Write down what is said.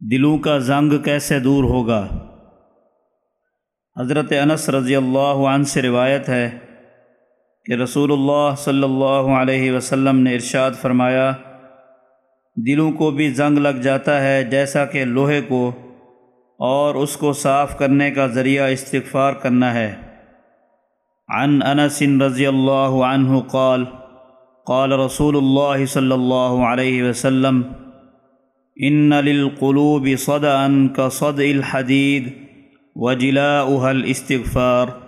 دلوں کا زنگ کیسے دور ہوگا؟ حضرت انس رضی اللہ عنہ سے روایت ہے کہ رسول اللہ صلی اللہ علیہ وسلم نے ارشاد فرمایا، دلوں کو بھی زنگ لگ جاتا ہے جیسا کہ لوہے کو، اور اس کو صاف کرنے کا ذریعہ استغفار کرنا ہے۔ عن انس رضی اللہ عنہ قال قال رسول اللہ صلی اللہ علیہ وسلم إن للقلوب صدعا كصدع الحديد وجلاؤها الاستغفار.